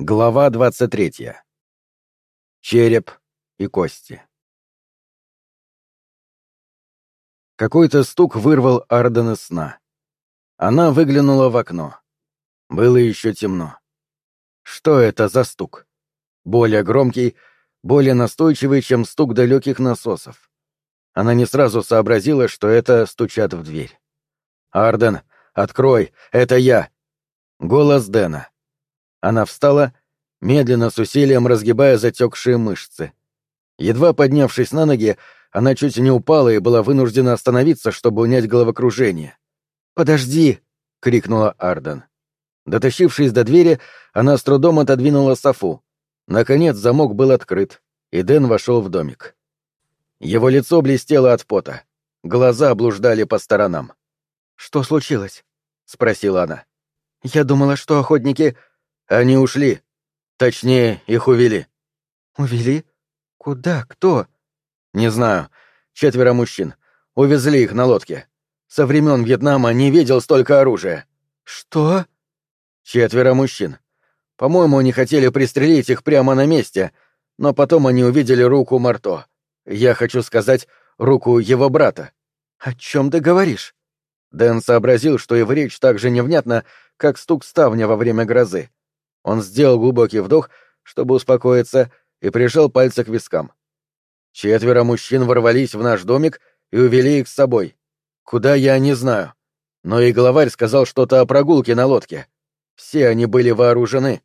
Глава 23. Череп и кости. Какой-то стук вырвал Арден из сна. Она выглянула в окно. Было еще темно. Что это за стук? Более громкий, более настойчивый, чем стук далеких насосов. Она не сразу сообразила, что это стучат в дверь. «Арден, открой, это я!» Голос Дэна. Она встала, медленно с усилием разгибая затекшие мышцы. Едва поднявшись на ноги, она чуть не упала и была вынуждена остановиться, чтобы унять головокружение. «Подожди!» — крикнула Арден. Дотащившись до двери, она с трудом отодвинула софу. Наконец замок был открыт, и Дэн вошел в домик. Его лицо блестело от пота. Глаза блуждали по сторонам. «Что случилось?» — спросила она. «Я думала, что охотники...» Они ушли. Точнее, их увели. Увели? Куда? Кто? Не знаю. Четверо мужчин. Увезли их на лодке. Со времен Вьетнама не видел столько оружия. Что? Четверо мужчин. По-моему, они хотели пристрелить их прямо на месте, но потом они увидели руку Марто. Я хочу сказать, руку его брата. О чем ты говоришь? Дэн сообразил, что его речь так же невнятна, как стук ставня во время грозы. Он сделал глубокий вдох, чтобы успокоиться, и прижал пальцы к вискам. Четверо мужчин ворвались в наш домик и увели их с собой. Куда я не знаю. Но и главарь сказал что-то о прогулке на лодке. Все они были вооружены.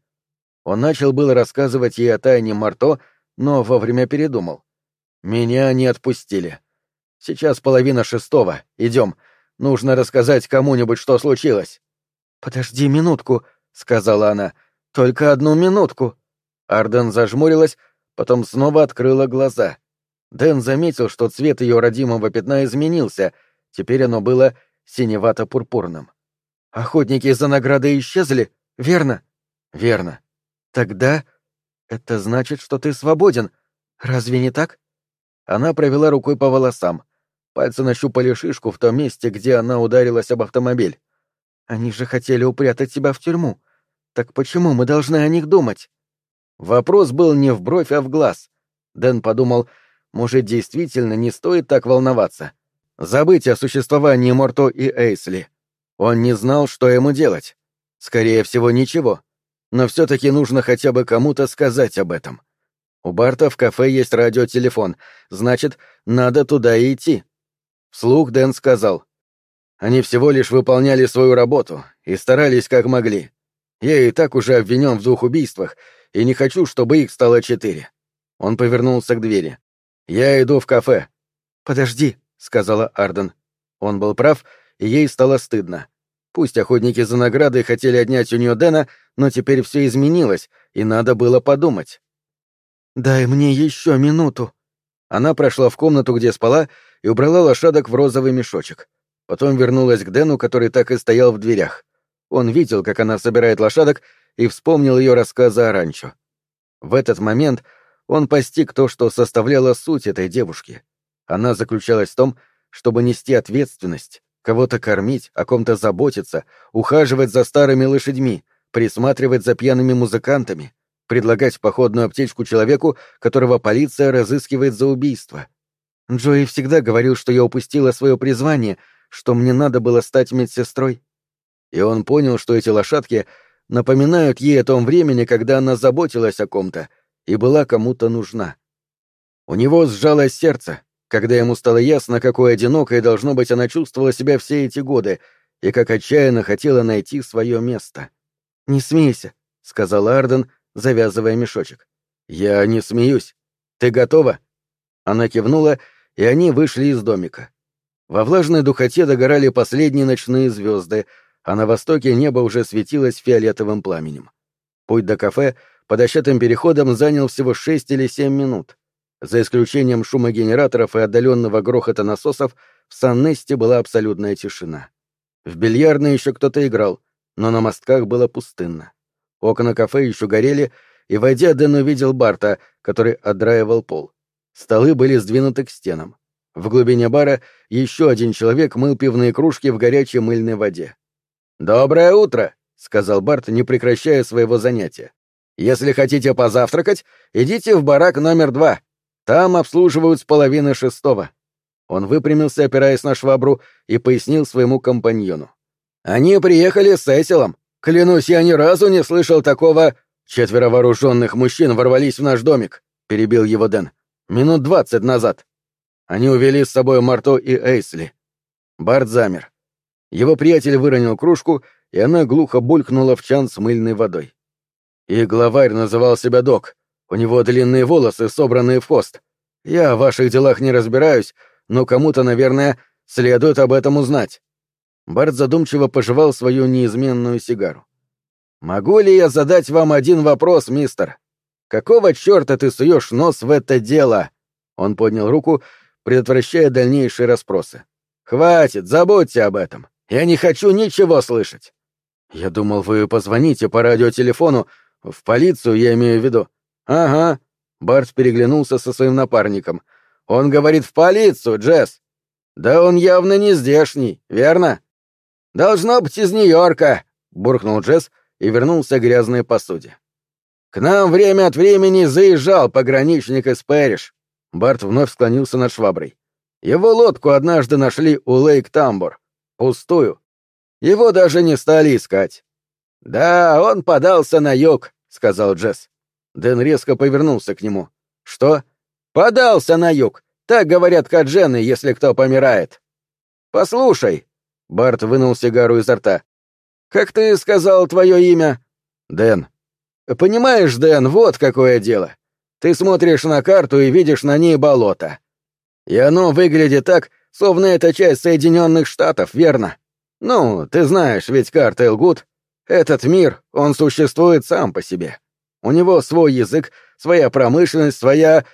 Он начал было рассказывать ей о тайне Марто, но вовремя передумал. Меня не отпустили. Сейчас половина шестого. Идем. Нужно рассказать кому-нибудь, что случилось. Подожди минутку, сказала она. «Только одну минутку». Арден зажмурилась, потом снова открыла глаза. Дэн заметил, что цвет ее родимого пятна изменился, теперь оно было синевато-пурпурным. «Охотники за наградой исчезли, верно?» «Верно». «Тогда это значит, что ты свободен. Разве не так?» Она провела рукой по волосам. Пальцы нащупали шишку в том месте, где она ударилась об автомобиль. «Они же хотели упрятать тебя в тюрьму. Так почему мы должны о них думать? Вопрос был не в бровь, а в глаз. Дэн подумал, может, действительно не стоит так волноваться. Забыть о существовании Морто и Эйсли. Он не знал, что ему делать. Скорее всего, ничего. Но все-таки нужно хотя бы кому-то сказать об этом. У Барта в кафе есть радиотелефон, значит, надо туда и идти. Вслух Дэн сказал. Они всего лишь выполняли свою работу и старались как могли. Я и так уже обвинен в двух убийствах, и не хочу, чтобы их стало четыре. Он повернулся к двери. Я иду в кафе. Подожди, сказала Арден. Он был прав, и ей стало стыдно. Пусть охотники за наградой хотели отнять у нее Дэна, но теперь все изменилось, и надо было подумать. «Дай мне еще минуту». Она прошла в комнату, где спала, и убрала лошадок в розовый мешочек. Потом вернулась к Дэну, который так и стоял в дверях. Он видел, как она собирает лошадок, и вспомнил ее рассказы о ранчо. В этот момент он постиг то, что составляло суть этой девушки. Она заключалась в том, чтобы нести ответственность, кого-то кормить, о ком-то заботиться, ухаживать за старыми лошадьми, присматривать за пьяными музыкантами, предлагать походную аптечку человеку, которого полиция разыскивает за убийство. Джои всегда говорил, что я упустила свое призвание, что мне надо было стать медсестрой и он понял, что эти лошадки напоминают ей о том времени, когда она заботилась о ком-то и была кому-то нужна. У него сжалось сердце, когда ему стало ясно, какой одинокой должно быть она чувствовала себя все эти годы и как отчаянно хотела найти свое место. «Не смейся», — сказал Арден, завязывая мешочек. «Я не смеюсь. Ты готова?» Она кивнула, и они вышли из домика. Во влажной духоте догорали последние ночные звезды — а на востоке небо уже светилось фиолетовым пламенем. Путь до кафе по дощатым переходам занял всего шесть или семь минут. За исключением шума генераторов и отдаленного грохота насосов, в Сан-Несте была абсолютная тишина. В бильярдной еще кто-то играл, но на мостках было пустынно. Окна кафе еще горели, и, войдя, Дэн увидел Барта, который отдраивал пол. Столы были сдвинуты к стенам. В глубине бара еще один человек мыл пивные кружки в горячей мыльной воде. «Доброе утро», — сказал Барт, не прекращая своего занятия. Если хотите позавтракать, идите в барак номер два. Там обслуживают с половины шестого». Он выпрямился, опираясь на швабру, и пояснил своему компаньону. «Они приехали с Эсилом. Клянусь, я ни разу не слышал такого...» «Четверо вооруженных мужчин ворвались в наш домик», — перебил его Дэн. «Минут двадцать назад. Они увели с собой Марто и Эйсли». Барт замер. Его приятель выронил кружку, и она глухо булькнула в чан с мыльной водой. И главарь называл себя Док. У него длинные волосы, собранные в хвост. Я в ваших делах не разбираюсь, но кому-то, наверное, следует об этом узнать. Барт задумчиво пожевал свою неизменную сигару. «Могу ли я задать вам один вопрос, мистер? Какого черта ты суешь нос в это дело?» Он поднял руку, предотвращая дальнейшие расспросы. «Хватит, забудьте об этом. Я не хочу ничего слышать». «Я думал, вы позвоните по радиотелефону, в полицию, я имею в виду». «Ага». Барт переглянулся со своим напарником. «Он говорит в полицию, Джесс». «Да он явно не здешний, верно?» «Должно быть из Нью-Йорка», — буркнул Джесс и вернулся к грязной посуде. «К нам время от времени заезжал пограничник из Пэриш». Барт вновь склонился над шваброй. «Его лодку однажды нашли у Лейк-Тамбор. Пустую. Его даже не стали искать». «Да, он подался на юг», — сказал Джесс. Дэн резко повернулся к нему. «Что?» «Подался на юг. Так говорят каджены, если кто помирает». «Послушай», Барт вынул сигару изо рта. «Как ты сказал твое имя?» «Дэн». «Понимаешь, Дэн, вот какое дело. Ты смотришь на карту и видишь на ней болото. И оно выглядит так, словно это часть Соединенных Штатов, верно? Ну, ты знаешь, ведь карта Элгут. Этот мир, он существует сам по себе. У него свой язык, своя промышленность, своя...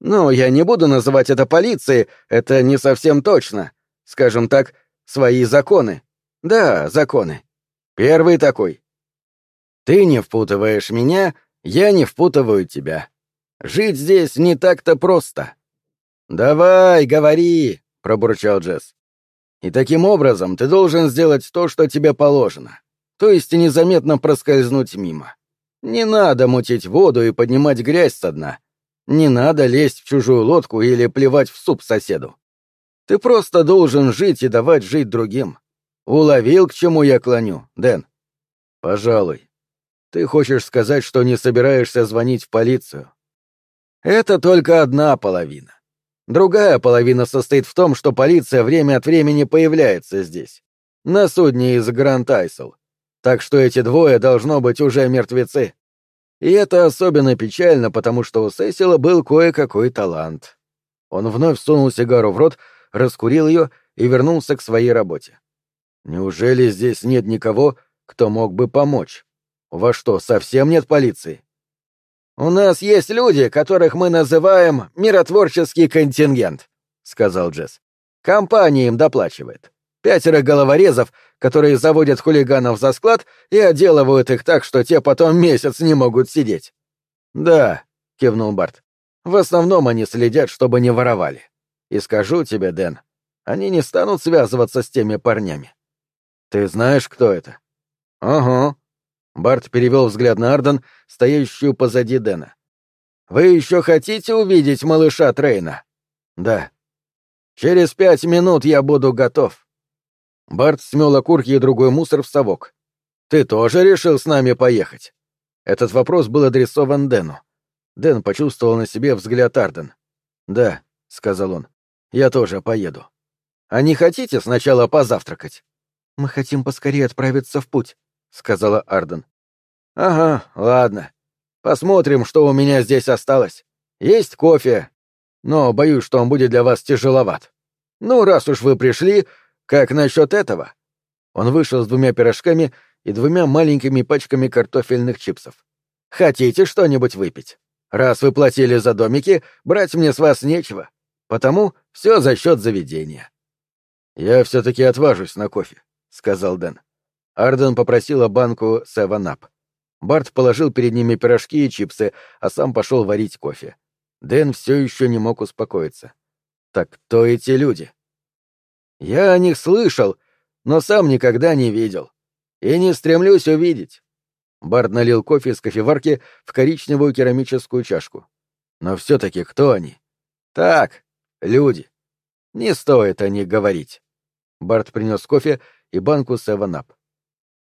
Ну, я не буду называть это полицией, это не совсем точно. Скажем так, свои законы. Да, законы. Первый такой. Ты не впутываешь меня, я не впутываю тебя. Жить здесь не так-то просто. Давай, говори, пробурчал Джесс. И таким образом ты должен сделать то, что тебе положено. То есть незаметно проскользнуть мимо. Не надо мутить воду и поднимать грязь со дна. Не надо лезть в чужую лодку или плевать в суп соседу. Ты просто должен жить и давать жить другим. Уловил, к чему я клоню, Дэн? Пожалуй. Ты хочешь сказать, что не собираешься звонить в полицию? Это только одна половина. Другая половина состоит в том, что полиция время от времени появляется здесь, на судне из Гранд Айсел. Так что эти двое должно быть уже мертвецы. И это особенно печально, потому что у Сесила был кое-какой талант. Он вновь сунул сигару в рот, раскурил ее и вернулся к своей работе. Неужели здесь нет никого, кто мог бы помочь? Вас что, совсем нет полиции? У нас есть люди, которых мы называем миротворческий контингент, сказал Джесс. Компания им доплачивает. Пятеро головорезов, которые заводят хулиганов за склад и отделывают их так, что те потом месяц не могут сидеть. Да, кивнул Барт. В основном они следят, чтобы не воровали. И скажу тебе, Дэн, они не станут связываться с теми парнями. Ты знаешь, кто это? Ага. Барт перевел взгляд на Арден, стоящую позади Дэна. Вы еще хотите увидеть малыша Трейна? Да. Через пять минут я буду готов. Барт смел окурки и другой мусор в совок. Ты тоже решил с нами поехать? Этот вопрос был адресован Дэну. Дэн почувствовал на себе взгляд Арден. Да, сказал он. Я тоже поеду. А не хотите сначала позавтракать? Мы хотим поскорее отправиться в путь, сказала Арден. Ага, ладно. Посмотрим, что у меня здесь осталось. Есть кофе, но боюсь, что он будет для вас тяжеловат. Ну, раз уж вы пришли, как насчет этого? Он вышел с двумя пирожками и двумя маленькими пачками картофельных чипсов. Хотите что-нибудь выпить? Раз вы платили за домики, брать мне с вас нечего. Потому все за счет заведения. Я все-таки отважусь на кофе, сказал Дэн. Арден попросила банку Севен-Ап. Барт положил перед ними пирожки и чипсы, а сам пошел варить кофе. Дэн все еще не мог успокоиться. Так кто эти люди? Я о них слышал, но сам никогда не видел. И не стремлюсь увидеть. Барт налил кофе из кофеварки в коричневую керамическую чашку. Но все-таки кто они? Так, люди. Не стоит о них говорить. Барт принес кофе и банку севен-ап.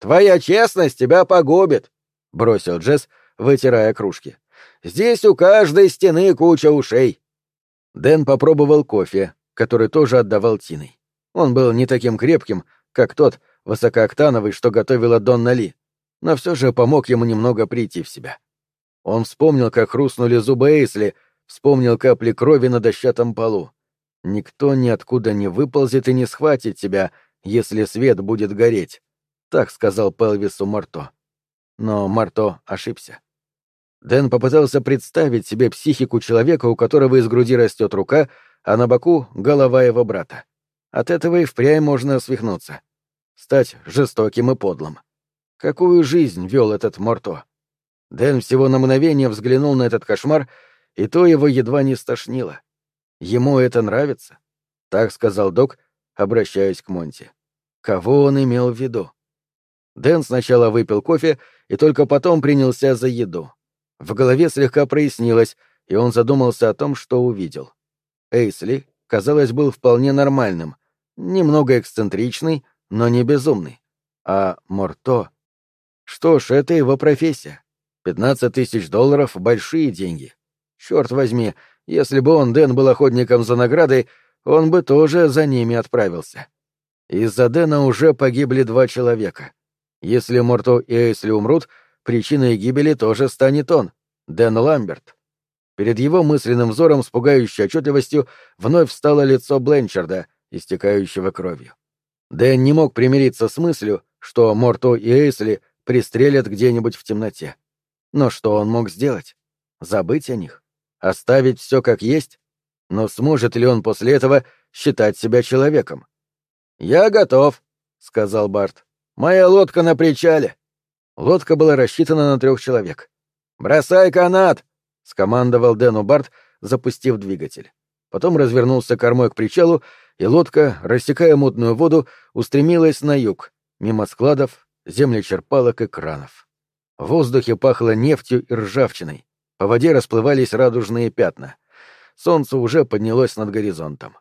«Твоя честность тебя погубит», — бросил Джесс, вытирая кружки. «Здесь у каждой стены куча ушей». Дэн попробовал кофе, который тоже отдавал Тиной. Он был не таким крепким, как тот высокооктановый, что готовила Донна Ли, но все же помог ему немного прийти в себя. Он вспомнил, как хрустнули зубы Эйсли, вспомнил капли крови на дощатом полу. Никто ниоткуда не выползет и не схватит тебя, если свет будет гореть. Так сказал Пелвису Марто. Но Марто ошибся. Дэн попытался представить себе психику человека, у которого из груди растет рука, а на боку — голова его брата. От этого и впрямь можно свихнуться. Стать жестоким и подлым. Какую жизнь вел этот Марто? Дэн всего на мгновение взглянул на этот кошмар, и то его едва не стошнило. Ему это нравится? Так сказал док, обращаясь к Монти. Кого он имел в виду? Дэн сначала выпил кофе и только потом принялся за еду. В голове слегка прояснилось, и он задумался о том, что увидел. Эйсли, казалось, был вполне нормальным, немного эксцентричный, но не безумный. А Морто... Что ж, это его профессия. Пятнадцать тысяч долларов — большие деньги. Черт возьми, если бы он, Дэн, был охотником за наградой, он бы тоже за ними отправился. Из-за Дэна уже погибли два человека. Если Морто и Эйсли умрут, причиной гибели тоже станет он, Дэн Ламберт. Перед его мысленным взором с пугающей отчетливостью вновь встало лицо Бленчарда, истекающего кровью. Дэн не мог примириться с мыслью, что Морто и Эйсли пристрелят где-нибудь в темноте. Но что он мог сделать? Забыть о них? Оставить все как есть? Но сможет ли он после этого считать себя человеком? «Я готов», — сказал Барт. Моя лодка на причале. Лодка была рассчитана на трех человек. «Бросай канат!» — скомандовал Дэну Барт, запустив двигатель. Потом развернулся кормой к причалу, и лодка, рассекая мутную воду, устремилась на юг, мимо складов, землечерпалок и кранов. В воздухе пахло нефтью и ржавчиной. По воде расплывались радужные пятна. Солнце уже поднялось над горизонтом.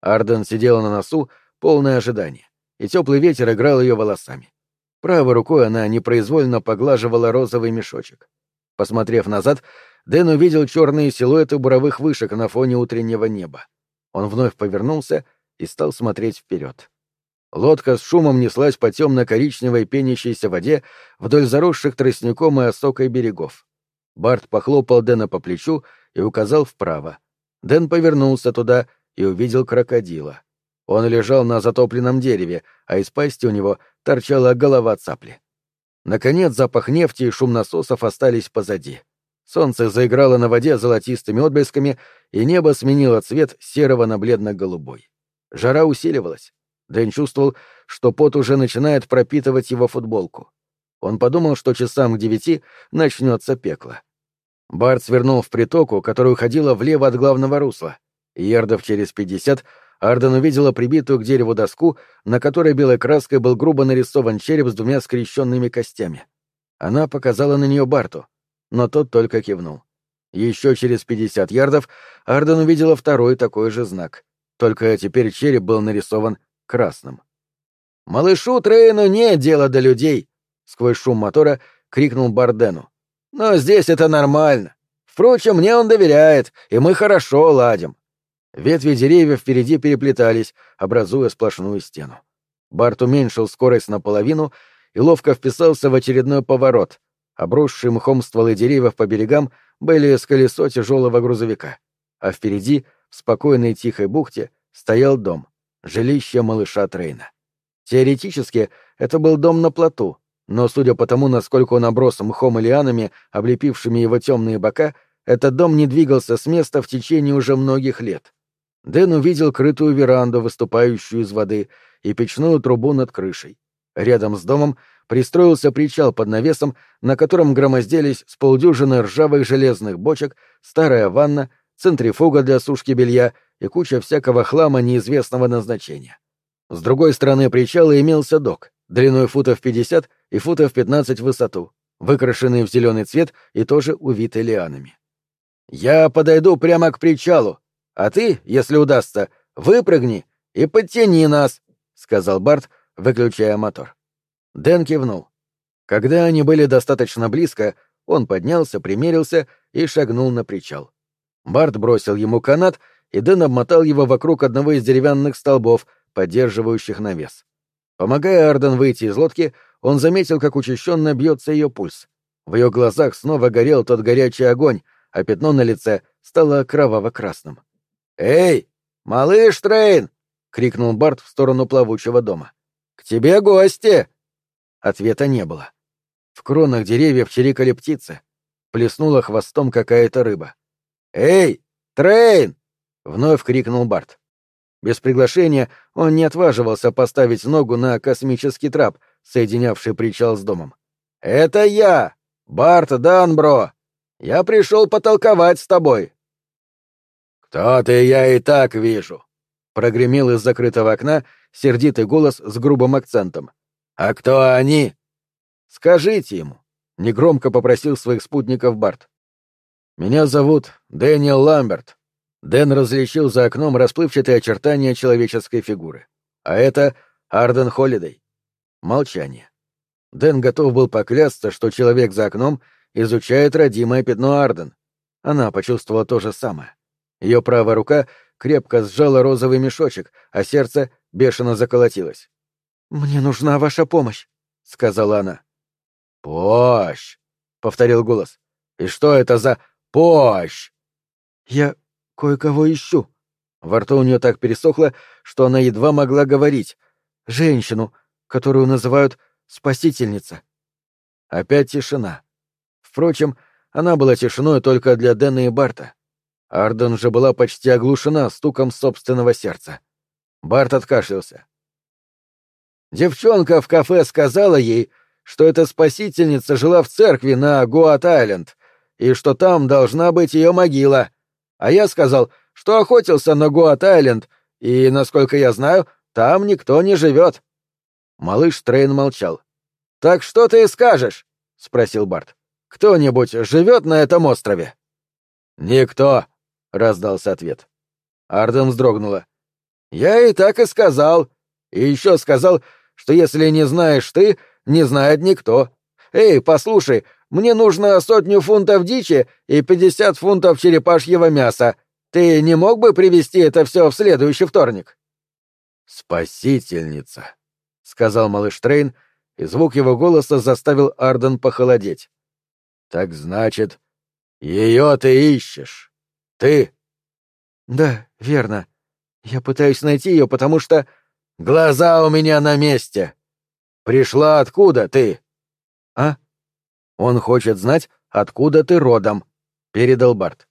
Арден сидела на носу, полное ожидание и теплый ветер играл ее волосами. Правой рукой она непроизвольно поглаживала розовый мешочек. Посмотрев назад, Дэн увидел черные силуэты буровых вышек на фоне утреннего неба. Он вновь повернулся и стал смотреть вперед. Лодка с шумом неслась по темно-коричневой пенящейся воде вдоль заросших тростником и осокой берегов. Барт похлопал Дэна по плечу и указал вправо. Дэн повернулся туда и увидел крокодила. Он лежал на затопленном дереве, а из пасти у него торчала голова цапли. Наконец запах нефти и шум насосов остались позади. Солнце заиграло на воде золотистыми отблесками, и небо сменило цвет серого на бледно-голубой. Жара усиливалась. Дэн чувствовал, что пот уже начинает пропитывать его футболку. Он подумал, что часам к девяти начнется пекло. Барт свернул в притоку, которая уходила влево от главного русла. Ярдов через пятьдесят Арден увидела прибитую к дереву доску, на которой белой краской был грубо нарисован череп с двумя скрещенными костями. Она показала на нее Барту, но тот только кивнул. Еще через пятьдесят ярдов Арден увидела второй такой же знак, только теперь череп был нарисован красным. «Малышу Трейну нет дела до людей!» — сквозь шум мотора крикнул Бардену. «Но здесь это нормально. Впрочем, мне он доверяет, и мы хорошо ладим. Ветви деревьев впереди переплетались, образуя сплошную стену. Барт уменьшил скорость наполовину и ловко вписался в очередной поворот. Обросшие мхом стволы деревьев по берегам были с колесо тяжелого грузовика. А впереди, в спокойной тихой бухте, стоял дом, жилище малыша Трейна. Теоретически, это был дом на плоту, но судя по тому, насколько он оброс мхом и лианами, облепившими его темные бока, этот дом не двигался с места в течение уже многих лет. Дэн увидел крытую веранду, выступающую из воды, и печную трубу над крышей. Рядом с домом пристроился причал под навесом, на котором громоздились с полдюжины ржавых железных бочек, старая ванна, центрифуга для сушки белья и куча всякого хлама неизвестного назначения. С другой стороны причала имелся док, длиной футов 50 и футов 15 в высоту, выкрашенный в зеленый цвет и тоже увитый лианами. «Я подойду прямо к причалу, а ты, если удастся, выпрыгни и подтяни нас», — сказал Барт, выключая мотор. Дэн кивнул. Когда они были достаточно близко, он поднялся, примерился и шагнул на причал. Барт бросил ему канат, и Дэн обмотал его вокруг одного из деревянных столбов, поддерживающих навес. Помогая Арден выйти из лодки, он заметил, как учащенно бьется ее пульс. В ее глазах снова горел тот горячий огонь, а пятно на лице стало кроваво-красным. «Эй, малыш Трейн!» — крикнул Барт в сторону плавучего дома. «К тебе гости!» Ответа не было. В кронах деревьев чирикали птицы. Плеснула хвостом какая-то рыба. «Эй, Трейн!» — вновь крикнул Барт. Без приглашения он не отваживался поставить ногу на комический трап, соединявший причал с домом. «Это я, Барт Данбро! Я пришел потолковать с тобой!» «Кто ты, я и так вижу!» — прогремел из закрытого окна сердитый голос с грубым акцентом. «А кто они?» «Скажите ему», — негромко попросил своих спутников Барт. «Меня зовут Дэниел Ламберт». Дэн различил за окном расплывчатые очертания человеческой фигуры. А это Арден Холидей. Молчание. Дэн готов был поклясться, что человек за окном изучает родимое пятно Арден. Она почувствовала то же самое. Ее правая рука крепко сжала розовый мешочек, а сердце бешено заколотилось. «Мне нужна ваша помощь», — сказала она. «Помощь!» — повторил голос. «И что это за помощь?» «Я кое-кого ищу». Во рту у нее так пересохло, что она едва могла говорить. «Женщину, которую называют спасительница». Опять тишина. Впрочем, она была тишиной только для Дэна и Барта. Арден же была почти оглушена стуком собственного сердца. Барт откашлялся. Девчонка в кафе сказала ей, что эта спасительница жила в церкви на Гуат-Айленд, и что там должна быть ее могила. А я сказал, что охотился на Гуат-Айленд, и, насколько я знаю, там никто не живет. Малыш Трейн молчал. «Так что ты скажешь?» — спросил Барт. «Кто-нибудь живет на этом острове?» «Никто», — раздался ответ. Арден вздрогнула. «Я и так и сказал. И еще сказал, что если не знаешь ты, не знает никто. Эй, послушай, мне нужно сотню фунтов дичи и пятьдесят фунтов черепашьего мяса. Ты не мог бы привезти это все в следующий вторник?» «Спасительница», — сказал малыш Трейн, и звук его голоса заставил Арден похолодеть. «Так значит, ее ты ищешь. Ты?» «Да, верно. Я пытаюсь найти ее, потому что...» «Глаза у меня на месте!» Пришла откуда ты? А? Он хочет знать, откуда ты родом, передал Барт.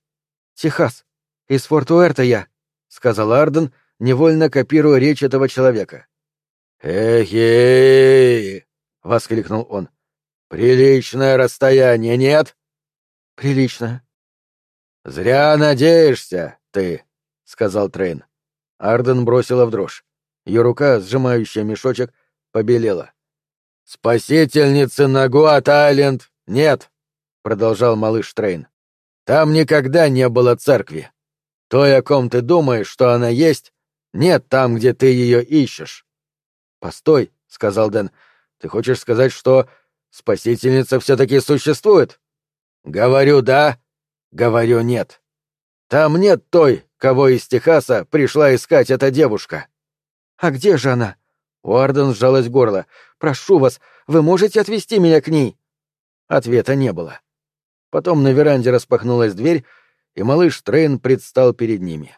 Техас. Из Форт-Уэрта я, сказал Арден, невольно копируя речь этого человека. Эхе! воскликнул он. Приличное расстояние, нет? Приличное. Зря надеешься, ты, сказал Трейн. Арден бросило в дрожь. Ее рука, сжимающая мешочек, побелела. «Спасительницы на Гуат-Айленд нет», — продолжал малыш Трейн. «Там никогда не было церкви. Той, о ком ты думаешь, что она есть, нет там, где ты ее ищешь». «Постой», — сказал Дэн, — «ты хочешь сказать, что спасительница все-таки существует?» «Говорю да, говорю нет. Там нет той, кого из Техаса пришла искать эта девушка». «А где же она?» Уарден сжалось горло. «Прошу вас, вы можете отвезти меня к ней?» Ответа не было. Потом на веранде распахнулась дверь, и малыш Трейн предстал перед ними.